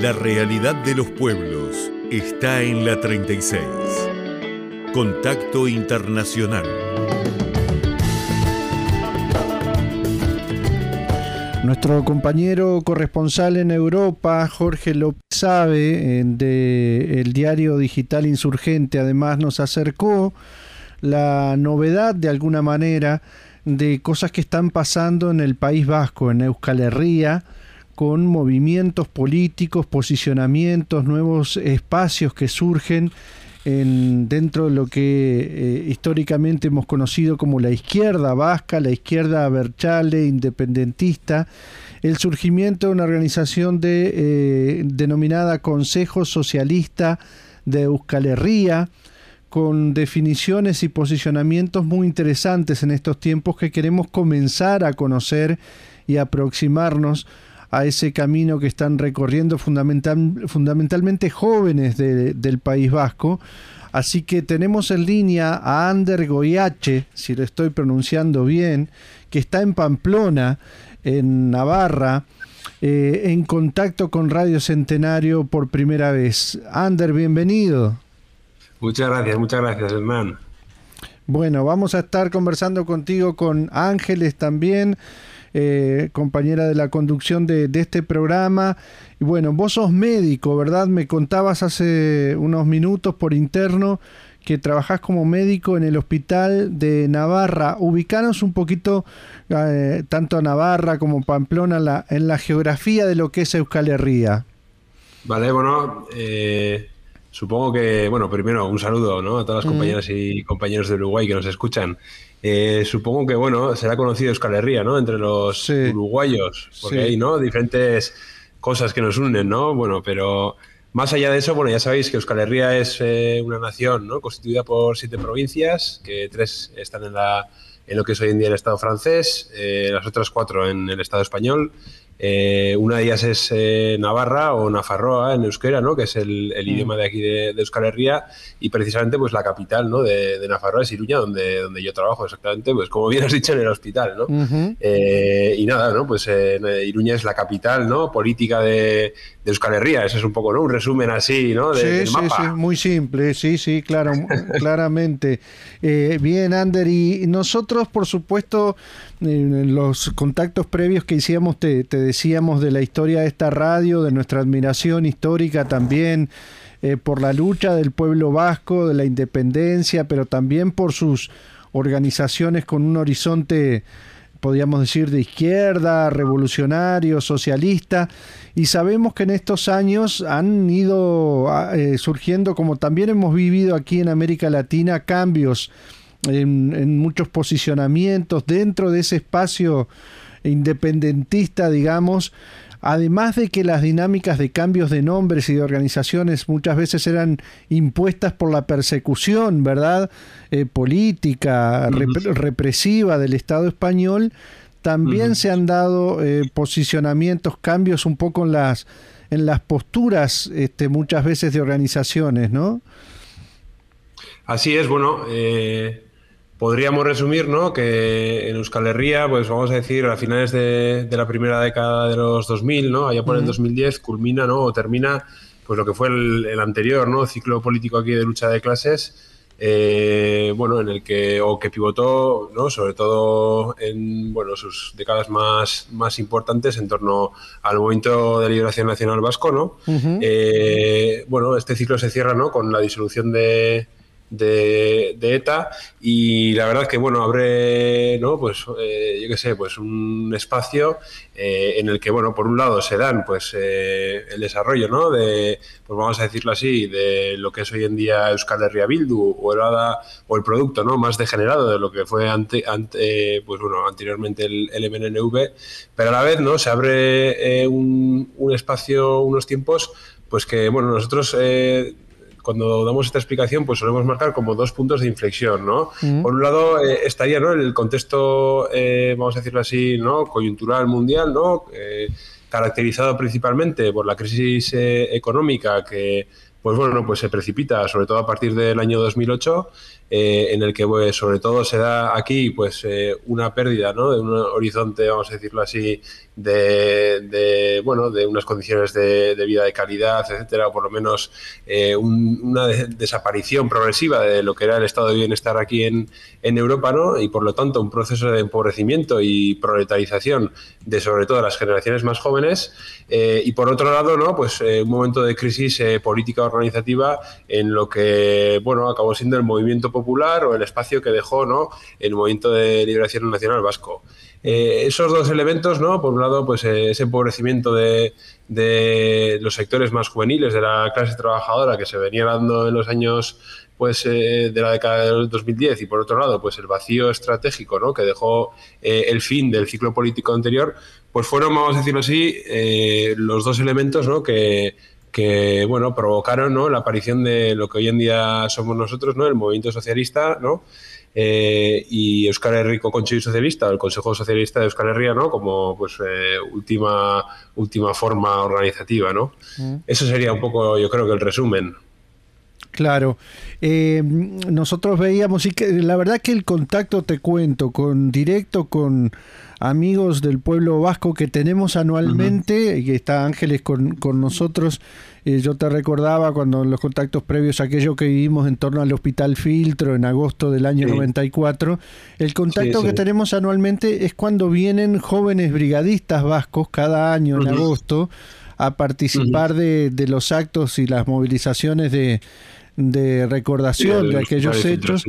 La realidad de los pueblos está en la 36. Contacto Internacional. Nuestro compañero corresponsal en Europa, Jorge López Sabe, de el diario digital Insurgente, además nos acercó la novedad de alguna manera de cosas que están pasando en el País Vasco, en Euskal Herria, con movimientos políticos, posicionamientos, nuevos espacios que surgen en, dentro de lo que eh, históricamente hemos conocido como la izquierda vasca, la izquierda berchale, independentista, el surgimiento de una organización de, eh, denominada Consejo Socialista de Euskal Herria, con definiciones y posicionamientos muy interesantes en estos tiempos que queremos comenzar a conocer y aproximarnos a ese camino que están recorriendo fundamental, fundamentalmente jóvenes del País Vasco. Así que tenemos en línea a Ander Goyache, si lo estoy pronunciando bien, que está en Pamplona, en Navarra, eh, en contacto con Radio Centenario por primera vez. Ander, bienvenido. Muchas gracias, muchas gracias, Hernán. Bueno, vamos a estar conversando contigo con Ángeles también eh, compañera de la conducción de, este programa. Y bueno, vos sos médico, ¿verdad? Me contabas hace unos minutos por interno que trabajás como médico en el hospital de Navarra. Ubicanos un poquito, eh, tanto a Navarra como Pamplona, la, en la geografía de lo que es Euskal Herria. Vale, bueno, eh, supongo que, bueno, primero un saludo ¿no? a todas las compañeras y compañeros de Uruguay que nos escuchan. Eh, supongo que, bueno, será conocido Euskal Herria, ¿no? Entre los uruguayos, porque hay, ¿no? Diferentes cosas que nos unen, ¿no? Bueno, pero más allá de eso, bueno, ya sabéis que Euskal Herria es eh, una nación, ¿no? Constituida por siete provincias, que tres están en, la, en lo que es hoy en día el Estado francés, eh, las otras cuatro en el Estado español. Eh, una de ellas es eh, Navarra o Nafarroa en euskera, ¿no? que es el, mm. idioma de aquí de, Euskal Herria, y precisamente pues la capital ¿no? de, de, Nafarroa es Iruña, donde, donde yo trabajo exactamente, pues como bien has dicho, en el hospital. ¿no? Eh, y nada, ¿no? pues Iruña es la capital ¿no? política de, Euskal Herria, ese es un poco ¿no? un resumen así ¿no? sí, sí, sí, muy simple, sí, sí, claro, claramente. bien, Ander, y nosotros, por supuesto, en los contactos previos que hicimos te, decíamos de la historia de esta radio, de nuestra admiración histórica también eh, por la lucha del pueblo vasco, de la independencia, pero también por sus organizaciones con un horizonte, podríamos decir, de izquierda, revolucionario, socialista, y sabemos que en estos años han ido ah, eh, surgiendo, como también hemos vivido aquí en América Latina, cambios en, muchos posicionamientos dentro de ese espacio independentista, digamos, además de que las dinámicas de cambios de nombres y de organizaciones muchas veces eran impuestas por la persecución, ¿verdad? Eh, política, represiva del Estado español, también se han dado eh, posicionamientos, cambios un poco en las, en las posturas este, muchas veces de organizaciones, ¿no? Así es, bueno, eh, Podríamos resumir, ¿no? Que en Euskal Herria, pues vamos a decir, a finales de, la primera década de los 2000, ¿no? Allá por el 2010, culmina, ¿no? O termina, pues lo que fue el, anterior, ¿no? Ciclo político aquí de lucha de clases, eh, bueno, en el que, o que pivotó, ¿no? Sobre todo en, bueno, sus décadas más, más importantes en torno al movimiento de liberación nacional vasco, ¿no? Eh, bueno, este ciclo se cierra, ¿no? Con la disolución de de, ETA y la verdad que bueno abre no pues eh, yo qué sé pues un espacio eh, en el que bueno por un lado se dan pues eh, el desarrollo no de pues vamos a decirlo así de lo que es hoy en día Euskal Herria Bildu o el o el producto no más degenerado de lo que fue ante, pues bueno anteriormente el, el, MNNV pero a la vez no se abre un, un, espacio unos tiempos pues que bueno nosotros cuando damos esta explicación, pues solemos marcar como dos puntos de inflexión, ¿no? Mm. Por un lado, eh, estaría ¿no? el contexto, eh, vamos a decirlo así, ¿no? coyuntural mundial, ¿no? Eh, caracterizado principalmente por la crisis económica que pues bueno, pues se precipita, sobre todo a partir del año 2008, en el que pues, sobre todo se da aquí pues una pérdida ¿no? de un horizonte, vamos a decirlo así, de, bueno, de unas condiciones de, vida de calidad, etcétera, o por lo menos una desaparición progresiva de lo que era el estado de bienestar aquí en, en Europa, ¿no? Y por lo tanto un proceso de empobrecimiento y proletarización de sobre todo las generaciones más jóvenes eh, y por otro lado, ¿no? Pues eh, un momento de crisis eh, política organizativa en lo que, bueno, acabó siendo el movimiento popular o el espacio que dejó, ¿no? El movimiento de liberación nacional vasco. esos dos elementos, ¿no? Por un lado, pues ese empobrecimiento de, los sectores más juveniles de la clase trabajadora que se venía dando en los años pues de la década del 2010 y por otro lado pues el vacío estratégico ¿no? que dejó el fin del ciclo político anterior pues fueron, vamos a decirlo así, eh, los dos elementos ¿no? que, que, bueno, provocaron ¿no? la aparición de lo que hoy en día somos nosotros, ¿no? el movimiento socialista, ¿no? Eh, y Euskal Herriko Conchillo Socialista, el Consejo Socialista de Euskal Herria, ¿no? Como pues eh, última, última forma organizativa, ¿no? Mm. Eso sería un poco, yo creo que el resumen. Claro. nosotros veíamos, y que la verdad que el contacto, te cuento, con directo con amigos del pueblo vasco que tenemos anualmente, y está Ángeles con, nosotros. Eh, yo te recordaba cuando en los contactos previos aquello que vivimos en torno al Hospital Filtro en agosto del año 94, el contacto que tenemos anualmente es cuando vienen jóvenes brigadistas vascos cada año en agosto a participar de, de los actos y las movilizaciones de, de recordación de aquellos hechos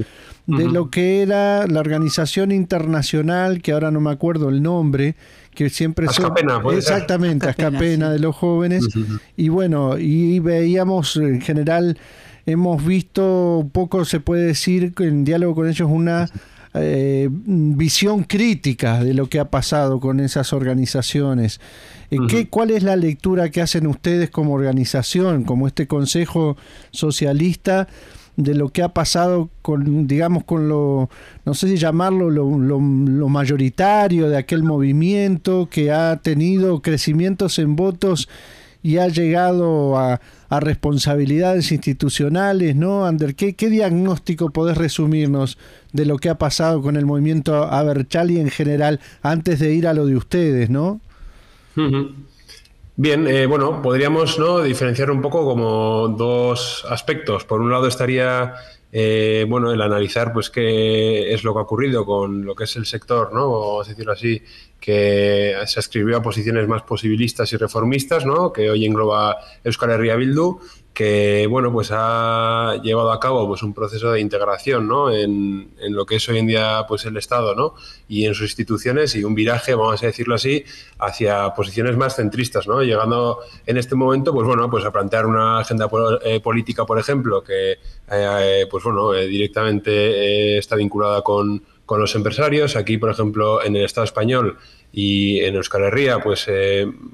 de lo que era la organización internacional, que ahora no me acuerdo el nombre, que siempre son exactamente Ascapena de los jóvenes. Y bueno y veíamos en general hemos visto un poco se puede decir en diálogo con ellos una eh, visión crítica de lo que ha pasado con esas organizaciones. Eh, ¿Qué, ¿Cuál es la lectura que hacen ustedes como organización, como este Consejo Socialista? de lo que ha pasado con, digamos, con lo, no sé si llamarlo lo, lo, mayoritario de aquel movimiento que ha tenido crecimientos en votos y ha llegado a, a responsabilidades institucionales, ¿no? Ander, ¿qué, ¿qué, diagnóstico podés resumirnos de lo que ha pasado con el movimiento Aberchali en general antes de ir a lo de ustedes, ¿no? Bien, eh, bueno, podríamos ¿no? diferenciar un poco como dos aspectos. Por un lado estaría eh, bueno, el analizar pues qué es lo que ha ocurrido con lo que es el sector, ¿no? Vamos a decirlo así, que se escribió a posiciones más posibilistas y reformistas, ¿no? Que hoy engloba Euskal Herria Bildu que bueno pues ha llevado a cabo pues un proceso de integración ¿no? en, en, lo que es hoy en día pues el Estado ¿no? y en sus instituciones y un viraje vamos a decirlo así hacia posiciones más centristas ¿no? llegando en este momento pues bueno pues a plantear una agenda eh, política por ejemplo que eh, pues bueno eh, directamente está vinculada con, con los empresarios aquí por ejemplo en el Estado español y en Euskal Herria pues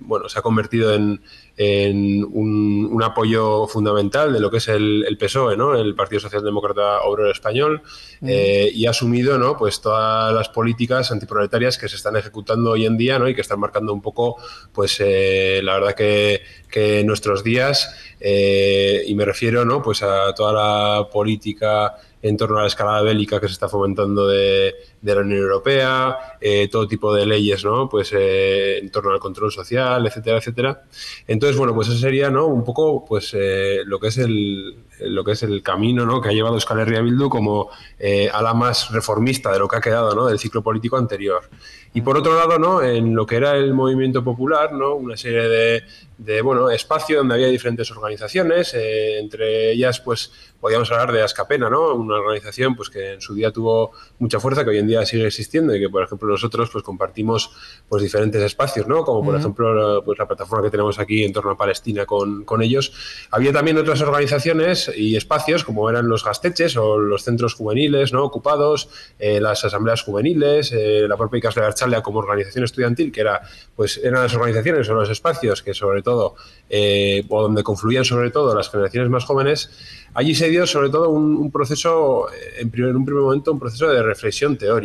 bueno se ha convertido en en un, apoyo fundamental de lo que es el, PSOE, ¿no? el Partido Socialdemócrata Obrero Español, mm. eh, y ha asumido ¿no? pues todas las políticas antiproletarias que se están ejecutando hoy en día ¿no? y que están marcando un poco, pues eh, la verdad que, que nuestros días, eh, y me refiero ¿no? pues a toda la política en torno a la escalada bélica que se está fomentando de, la Unión Europea, eh, todo tipo de leyes, ¿no? Pues eh, en torno al control social, etcétera, etcétera. Entonces, bueno, pues eso sería, ¿no? Un poco, pues eh, lo que es el lo que es el camino, ¿no? Que ha llevado Euskal Herria Bildu como a la más reformista de lo que ha quedado, ¿no? Del ciclo político anterior. Y por otro lado, ¿no? En lo que era el movimiento popular, ¿no? Una serie de, de bueno, espacio donde había diferentes organizaciones, entre ellas, pues podríamos hablar de Ascapena, ¿no? Una organización pues que en su día tuvo mucha fuerza, que hoy en día sigue existiendo y que, por ejemplo, nosotros pues compartimos pues diferentes espacios, ¿no? Como por ejemplo pues la plataforma que tenemos aquí en torno a Palestina con, con, ellos. Había también otras organizaciones y espacios como eran los gasteches o los centros juveniles, ¿no? Ocupados, eh, las asambleas juveniles, eh, la propia Casa de Archalia como organización estudiantil, que era pues eran las organizaciones o los espacios que sobre todo eh, o donde confluían sobre todo las generaciones más jóvenes Allí se dio sobre todo un, proceso, eh, en, primer, en un primer momento, un proceso de reflexión teórica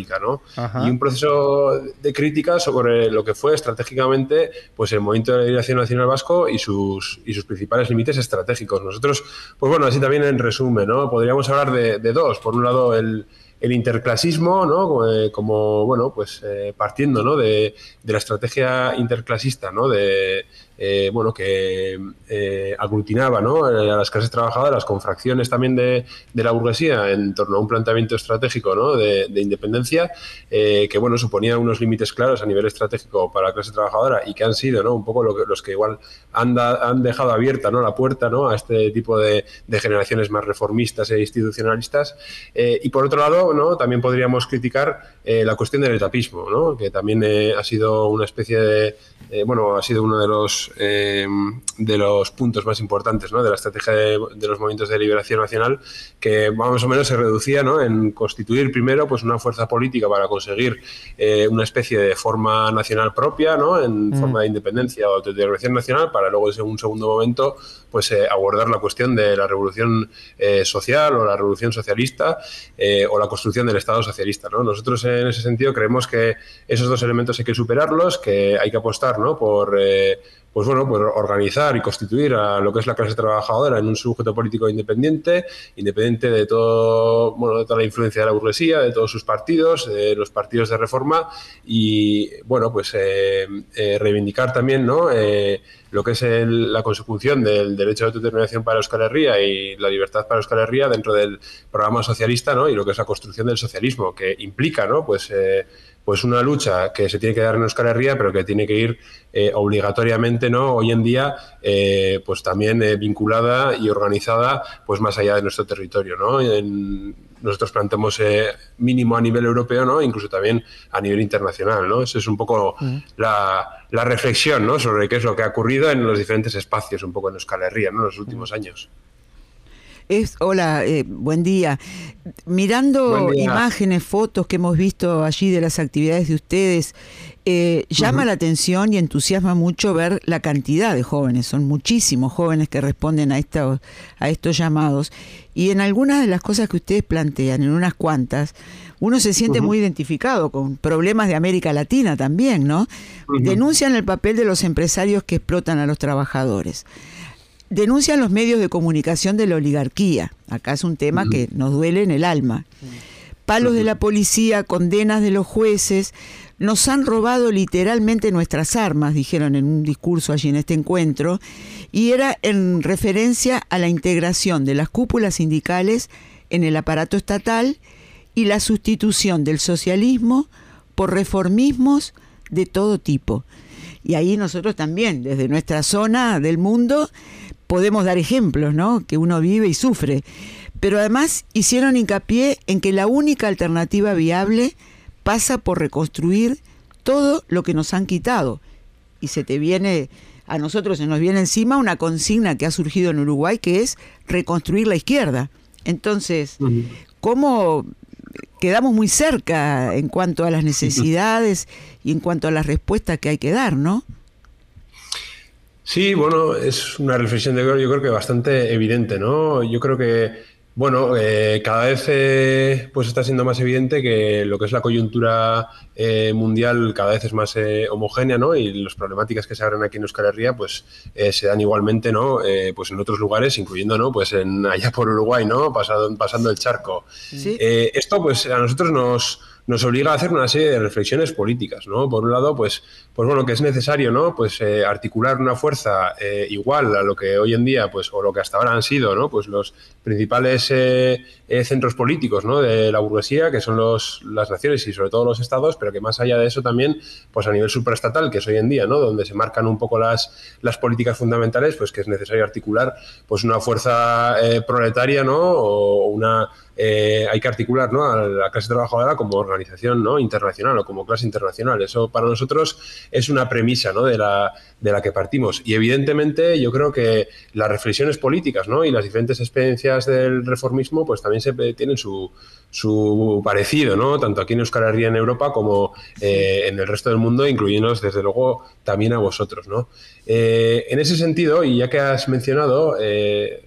Y un proceso de crítica sobre lo que fue estratégicamente pues el movimiento de la liberación nacional vasco y sus, y sus principales límites estratégicos. Nosotros, pues bueno, así también en resumen, ¿no? Podríamos hablar de, de dos. Por un lado, el, el interclasismo, ¿no? Eh, como, bueno, pues eh, partiendo, ¿no? De, de, la estrategia interclasista, ¿no? De, eh, bueno, que eh, aglutinaba ¿no? Eh, a las clases trabajadoras con fracciones también de, la burguesía en torno a un planteamiento estratégico ¿no? de, independencia, que bueno, suponía unos límites claros a nivel estratégico para la clase trabajadora y que han sido ¿no? un poco lo que, los que igual han, han dejado abierta ¿no? la puerta ¿no? a este tipo de, generaciones más reformistas e institucionalistas. y por otro lado, ¿no? también podríamos criticar la cuestión del etapismo, ¿no? que también ha sido una especie de, bueno, ha sido uno de los eh, de los puntos más importantes de la estrategia de, los movimientos de liberación nacional, que más o menos se reducía en constituir primero pues, una fuerza política para conseguir eh, una especie de forma nacional propia, ¿no? en mm. forma de independencia o autodeterminación nacional, para luego en un segundo momento pues, eh, abordar la cuestión de la revolución social o la revolución socialista o la construcción del Estado socialista. ¿no? Nosotros en ese sentido creemos que esos dos elementos hay que superarlos, que hay que apostar ¿no? por pues bueno, pues organizar y constituir a lo que es la clase trabajadora en un sujeto político independiente, independiente de todo, bueno, de toda la influencia de la burguesía, de todos sus partidos, de los partidos de reforma y bueno, pues eh, eh, reivindicar también, ¿no? Eh, lo que es la consecución del derecho de autodeterminación para Euskal Herria y la libertad para Euskal Herria dentro del programa socialista, ¿no? Y lo que es la construcción del socialismo, que implica, ¿no? Pues pues una lucha que se tiene que dar en Euskal Herria, pero que tiene que ir eh, obligatoriamente, ¿no? Hoy en día, eh, pues también eh, vinculada y organizada, pues más allá de nuestro territorio, ¿no? nosotros planteamos mínimo a nivel europeo, ¿no? Incluso también a nivel internacional, ¿no? Esa es un poco la, reflexión, ¿no? Sobre qué es lo que ha ocurrido en los diferentes espacios, un poco en Euskal Herria, ¿no? En los últimos años. Es, hola, eh, buen día. Mirando imágenes, fotos que hemos visto allí de las actividades de ustedes, eh, llama la atención y entusiasma mucho ver la cantidad de jóvenes. Son muchísimos jóvenes que responden a, estos, a estos llamados. Y en algunas de las cosas que ustedes plantean, en unas cuantas, uno se siente muy identificado con problemas de América Latina también, ¿no? Denuncian el papel de los empresarios que explotan a los trabajadores denuncian los medios de comunicación de la oligarquía. Acá es un tema que nos duele en el alma. Palos de la policía, condenas de los jueces, nos han robado literalmente nuestras armas, dijeron en un discurso allí en este encuentro, y era en referencia a la integración de las cúpulas sindicales en el aparato estatal y la sustitución del socialismo por reformismos de todo tipo. Y ahí nosotros también, desde nuestra zona del mundo, podemos dar ejemplos, ¿no? Que uno vive y sufre. Pero además hicieron hincapié en que la única alternativa viable pasa por reconstruir todo lo que nos han quitado. Y se te viene, a nosotros se nos viene encima una consigna que ha surgido en Uruguay que es reconstruir la izquierda. Entonces, ¿cómo quedamos muy cerca en cuanto a las necesidades y en cuanto a las respuestas que hay que dar, ¿no? Sí, bueno, es una reflexión de yo creo que bastante evidente, ¿no? Yo creo que, bueno, eh, cada vez eh, pues está siendo más evidente que lo que es la coyuntura eh, mundial cada vez es más homogénea, ¿no? Y las problemáticas que se abren aquí en Euskal Herria, pues se dan igualmente, ¿no? pues en otros lugares, incluyendo, ¿no? Pues en allá por Uruguay, ¿no? Pasado, pasando el charco. ¿Sí? esto, pues a nosotros nos nos obliga a hacer una serie de reflexiones políticas, ¿no? Por un lado, pues, pues bueno, que es necesario, ¿no? Pues eh, articular una fuerza eh, igual a lo que hoy en día, pues, o lo que hasta ahora han sido, ¿no? Pues los principales eh, centros políticos, ¿no? De la burguesía, que son los, las naciones y sobre todo los estados, pero que más allá de eso también, pues a nivel supraestatal, que es hoy en día, ¿no? Donde se marcan un poco las, las políticas fundamentales, pues que es necesario articular, pues una fuerza proletaria, ¿no? O una eh, hay que articular ¿no? a la clase trabajadora como organización ¿no? internacional o como clase internacional. Eso para nosotros es una premisa ¿no? de, la, de la que partimos. Y evidentemente yo creo que las reflexiones políticas ¿no? y las diferentes experiencias del reformismo pues también se tienen su, su parecido, ¿no? tanto aquí en Euskal Herria en Europa como eh, en el resto del mundo, incluyéndonos desde luego también a vosotros. ¿no? Eh, en ese sentido, y ya que has mencionado,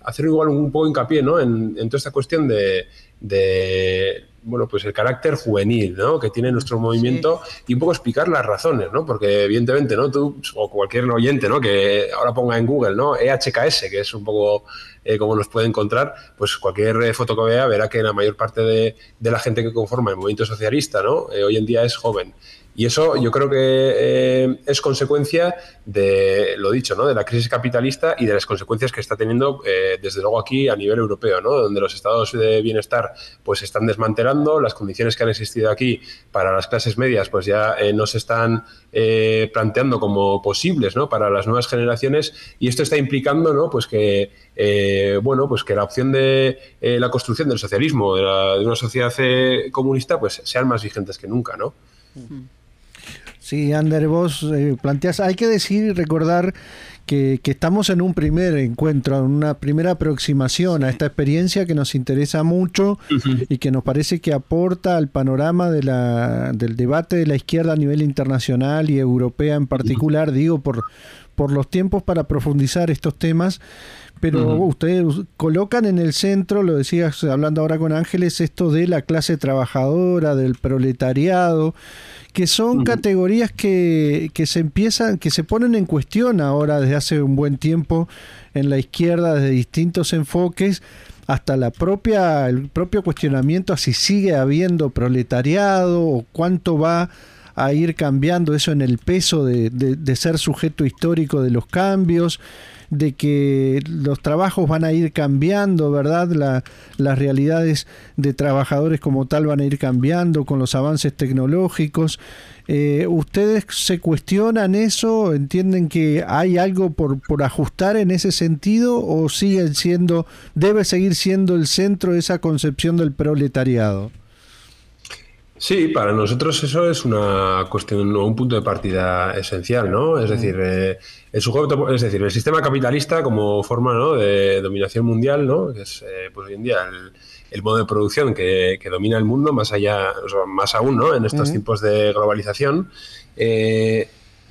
hacer igual un poco hincapié ¿no? en, en toda esta cuestión de bueno, pues el carácter juvenil, ¿no? Que tiene nuestro movimiento y un poco explicar las razones, ¿no? Porque evidentemente, ¿no? Tú o cualquier oyente, ¿no? Que ahora ponga en Google, ¿no? EHKS, que es un poco eh, como nos puede encontrar, pues cualquier foto que vea verá que la mayor parte de, la gente que conforma el movimiento socialista, ¿no? Eh, hoy en día es joven. Y eso yo creo que eh, es consecuencia de, lo dicho, ¿no? de la crisis capitalista y de las consecuencias que está teniendo, eh, desde luego aquí a nivel europeo, ¿no? donde los estados de bienestar pues están desmantelando, las condiciones que han existido aquí para las clases medias pues ya eh, no se están planteando como posibles ¿no? para las nuevas generaciones y esto está implicando ¿no? pues que bueno pues que la opción de la construcción del socialismo de, de una sociedad comunista pues sean más vigentes que nunca ¿no? Sí, Ander, vos eh, planteas, hay que decir y recordar que, estamos en un primer encuentro, en una primera aproximación a esta experiencia que nos interesa mucho y que nos parece que aporta al panorama de la, del debate de la izquierda a nivel internacional y europea en particular, digo, por, por los tiempos para profundizar estos temas. Pero ustedes colocan en el centro, lo decías hablando ahora con Ángeles, esto de la clase trabajadora, del proletariado, que son categorías que, que, se empiezan, que se ponen en cuestión ahora desde hace un buen tiempo en la izquierda desde distintos enfoques hasta la propia, el propio cuestionamiento a si sigue habiendo proletariado o cuánto va a ir cambiando eso en el peso de, de ser sujeto histórico de los cambios de que los trabajos van a ir cambiando, ¿verdad? La, las realidades de trabajadores como tal van a ir cambiando con los avances tecnológicos. Eh, ¿Ustedes se cuestionan eso? ¿Entienden que hay algo por, por ajustar en ese sentido o siguen siendo, debe seguir siendo el centro de esa concepción del proletariado? Sí, para nosotros eso es una cuestión o un punto de partida esencial, ¿no? Es decir, eh, el sujeto, es decir, el sistema capitalista como forma ¿no? de dominación mundial, ¿no? Que es eh, pues hoy en día el, modo de producción que, domina el mundo, más allá, más aún, ¿no? En estos tiempos de globalización. Eh,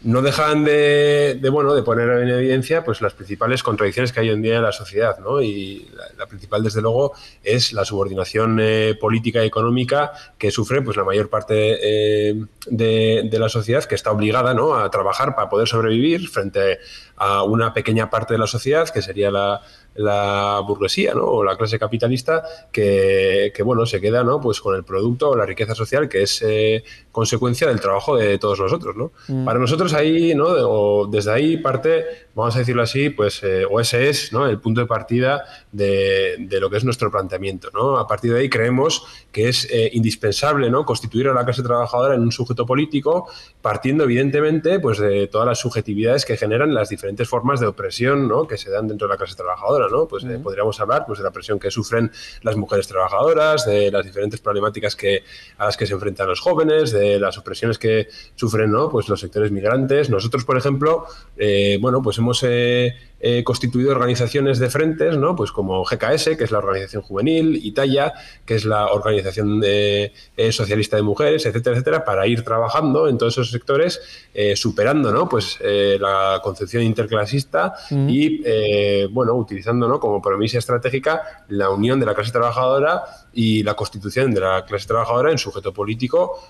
no dejan de, bueno de poner en evidencia pues las principales contradicciones que hay hoy en día en la sociedad ¿no? y la, principal desde luego es la subordinación eh, política y económica que sufre pues la mayor parte eh, de, de, la sociedad que está obligada ¿no? a trabajar para poder sobrevivir frente a una pequeña parte de la sociedad que sería la, la burguesía ¿no? o la clase capitalista que, bueno se queda ¿no? pues con el producto o la riqueza social que es eh, consecuencia del trabajo de todos nosotros ¿no? Mm. para nosotros ahí ¿no? o desde ahí parte vamos a decirlo así pues eh, o ese es ¿no? el punto de partida de, de, lo que es nuestro planteamiento ¿no? a partir de ahí creemos que es eh, indispensable ¿no? constituir a la clase trabajadora en un sujeto político partiendo evidentemente pues de todas las subjetividades que generan las diferentes formas de opresión ¿no? que se dan dentro de la clase trabajadora pues eh, podríamos hablar pues, de la presión que sufren las mujeres trabajadoras, de las diferentes problemáticas que, a las que se enfrentan los jóvenes, de las opresiones que sufren ¿no? pues los sectores migrantes. Nosotros, por ejemplo, eh, bueno, pues hemos eh, eh, constituido organizaciones de frentes, ¿no? Pues como GKS, que es la organización juvenil, Italia, que es la organización de, eh, socialista de mujeres, etcétera, etcétera, para ir trabajando en todos esos sectores, eh, superando, ¿no? Pues la concepción interclasista mm. y, bueno, utilizando, ¿no? Como premisa estratégica la unión de la clase trabajadora y la constitución de la clase trabajadora en sujeto político,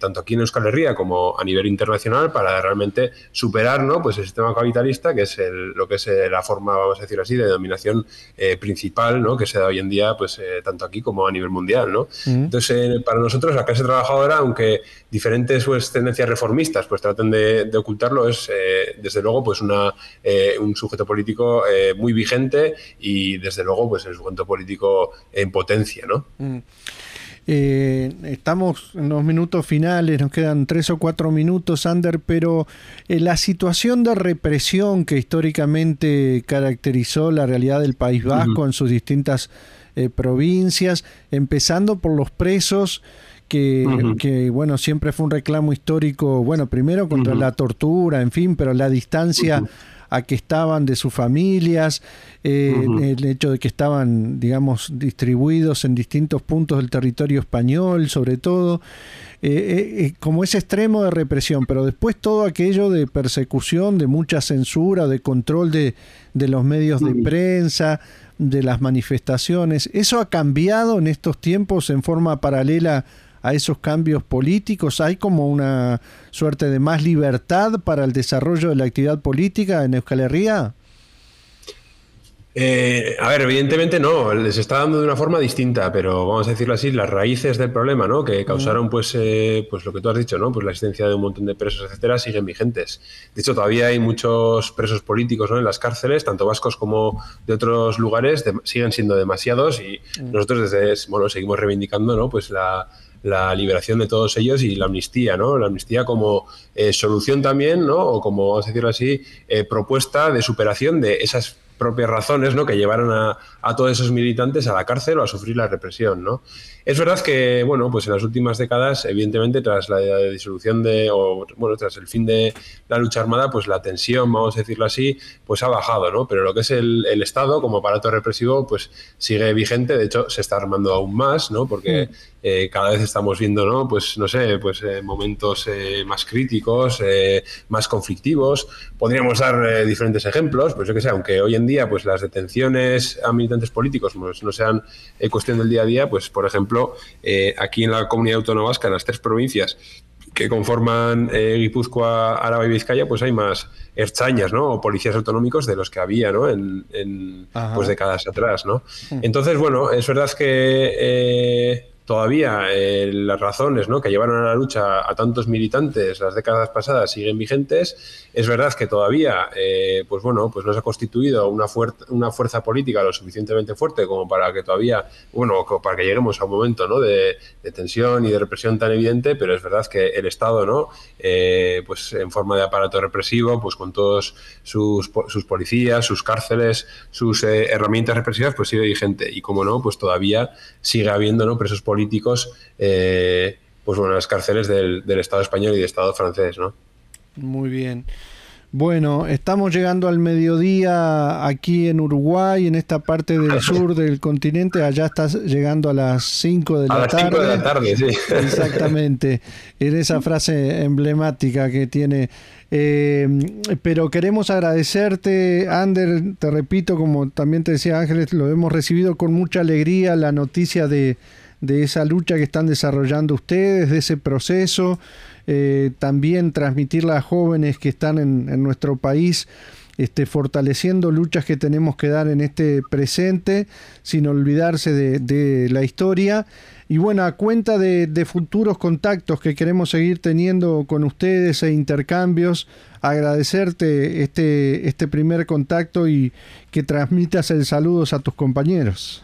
tanto aquí en Euskal Herria como a nivel internacional, para realmente superar, ¿no? Pues el sistema capitalista, que es lo que es la forma, vamos a decir así, de dominación eh, principal ¿no? que se da hoy en día, pues eh, tanto aquí como a nivel mundial. ¿no? Entonces, eh, para nosotros la clase trabajadora, aunque diferentes pues, tendencias reformistas pues traten de, ocultarlo, es desde luego pues una, un sujeto político muy vigente y desde luego pues el sujeto político en potencia. ¿no? Eh, estamos en los minutos finales, nos quedan tres o cuatro minutos, Ander, pero eh, la situación de represión que históricamente caracterizó la realidad del País Vasco en sus distintas eh, provincias, empezando por los presos, que, bueno, siempre fue un reclamo histórico, bueno, primero contra la tortura, en fin, pero la distancia a que estaban de sus familias, eh, el hecho de que estaban, digamos, distribuidos en distintos puntos del territorio español, sobre todo, eh, como ese extremo de represión, pero después todo aquello de persecución, de mucha censura, de control de, de los medios de prensa, de las manifestaciones, ¿eso ha cambiado en estos tiempos en forma paralela a esos cambios políticos? ¿Hay como una suerte de más libertad para el desarrollo de la actividad política en Euskal Herria? Eh, a ver, evidentemente no, les está dando de una forma distinta, pero vamos a decirlo así, las raíces del problema, ¿no? Que causaron, pues, eh, pues lo que tú has dicho, ¿no? Pues la existencia de un montón de presos, etcétera, siguen vigentes. De hecho, todavía hay muchos presos políticos, ¿no? En las cárceles, tanto vascos como de otros lugares, siguen siendo demasiados y nosotros desde, bueno, seguimos reivindicando, ¿no? Pues la la liberación de todos ellos y la amnistía, ¿no? La amnistía como eh, solución también, ¿no? O como, vamos a decirlo así, eh, propuesta de superación de esas propias razones ¿no? que llevaron a, a, todos esos militantes a la cárcel o a sufrir la represión. ¿no? Es verdad que, bueno, pues en las últimas décadas, evidentemente, tras la disolución de, o bueno, tras el fin de la lucha armada, pues la tensión, vamos a decirlo así, pues ha bajado, ¿no? Pero lo que es el, el Estado como aparato represivo, pues sigue vigente, de hecho, se está armando aún más, ¿no? Porque mm. eh, cada vez estamos viendo, ¿no? Pues, no sé, pues eh, momentos eh, más críticos, más conflictivos. Podríamos dar diferentes ejemplos, pues yo que sé, aunque hoy en día, pues las detenciones a militantes políticos pues, no sean cuestión del día a día, pues, por ejemplo, eh, aquí en la comunidad autónoma vasca, en las tres provincias que conforman eh, Guipúzcoa, Araba y Vizcaya, pues hay más erchañas, ¿no? O policías autonómicos de los que había, ¿no? En, pues décadas atrás, ¿no? Hmm. Entonces, bueno, es verdad que eh, todavía eh, las razones ¿no? que llevaron a la lucha a tantos militantes las décadas pasadas siguen vigentes. Es verdad que todavía eh, pues bueno, pues no se ha constituido una, una fuerza política lo suficientemente fuerte como para que todavía, bueno, para que lleguemos a un momento ¿no? de, tensión y de represión tan evidente, pero es verdad que el Estado, ¿no? Eh, pues en forma de aparato represivo, pues con todos sus, policías, sus cárceles, sus herramientas represivas, pues sigue vigente. Y como no, pues todavía sigue habiendo presos políticos políticos, eh, pues bueno, las cárceles del, Estado español y del Estado francés, ¿no? Muy bien. Bueno, estamos llegando al mediodía aquí en Uruguay, en esta parte del sur del continente. Allá estás llegando a las 5 de la tarde. A las 5 de la tarde, sí. Exactamente. En esa frase emblemática que tiene. Eh, pero queremos agradecerte, Ander, te repito, como también te decía Ángeles, lo hemos recibido con mucha alegría la noticia de, de esa lucha que están desarrollando ustedes, de ese proceso, eh, también transmitirla a jóvenes que están en, nuestro país. Este, fortaleciendo luchas que tenemos que dar en este presente, sin olvidarse de, la historia. Y bueno, a cuenta de, de, futuros contactos que queremos seguir teniendo con ustedes e intercambios, agradecerte este, este primer contacto y que transmitas el saludos a tus compañeros.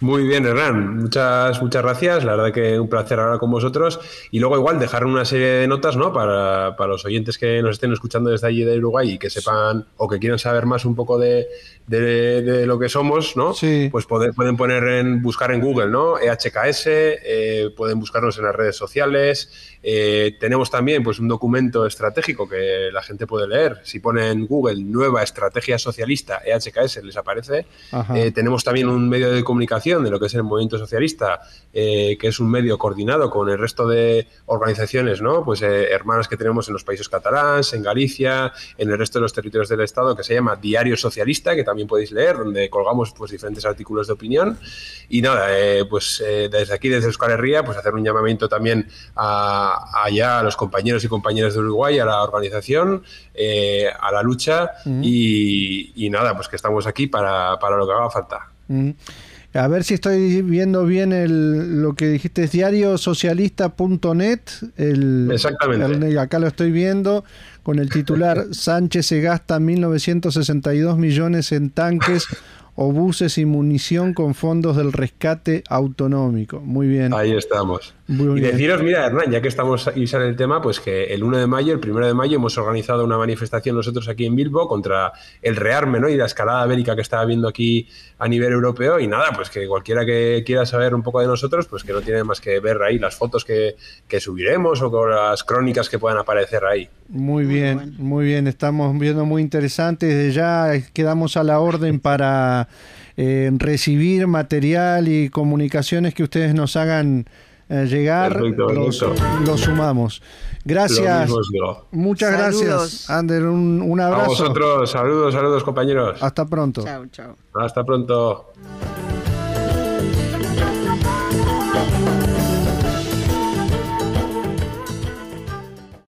Muy bien, Hernán. Muchas, muchas gracias. La verdad que un placer hablar con vosotros. Y luego igual dejar una serie de notas, ¿no? Para, para los oyentes que nos estén escuchando desde allí de Uruguay y que sepan o que quieran saber más un poco de, de, lo que somos, ¿no? Sí. Pues pueden poner en, buscar en Google, ¿no? EHKS, eh, pueden buscarnos en las redes sociales. Eh, tenemos también pues un documento estratégico que la gente puede leer. Si ponen en Google Nueva Estrategia Socialista, EHKS, les aparece. Eh, tenemos también un medio de comunicación de lo que es el movimiento socialista, que es un medio coordinado con el resto de organizaciones, ¿no? Pues hermanas que tenemos en los países catalanes, en Galicia, en el resto de los territorios del Estado, que se llama Diario Socialista, que también podéis leer, donde colgamos pues diferentes artículos de opinión. Y nada, eh, pues eh, desde aquí, desde Euskal Herria, pues hacer un llamamiento también a, allá a los compañeros y compañeras de Uruguay, a la organización, eh, a la lucha y, nada, pues que estamos aquí para, lo que haga falta. A ver si estoy viendo bien el, lo que dijiste, es diariosocialista.net. El, Exactamente. acá lo estoy viendo con el titular Sánchez se gasta 1.962 millones en tanques, obuses y munición con fondos del rescate autonómico. Muy bien. Ahí estamos. y deciros, mira, Hernán, ya que estamos y sale el tema, pues que el 1 de mayo, el 1 de mayo, hemos organizado una manifestación nosotros aquí en Bilbo contra el rearme ¿no? y la escalada bélica que está habiendo aquí a nivel europeo. Y nada, pues que cualquiera que quiera saber un poco de nosotros, pues que no tiene más que ver ahí las fotos que, que subiremos o con las crónicas que puedan aparecer ahí. Muy bien, muy bien. Estamos viendo muy interesante. Desde ya quedamos a la orden para eh, recibir material y comunicaciones que ustedes nos hagan eh, llegar. los, sumamos. Gracias. Muchas gracias, Ander. Un, un, abrazo. A vosotros. Saludos, saludos, compañeros. Hasta pronto. Chao, chao. Hasta pronto.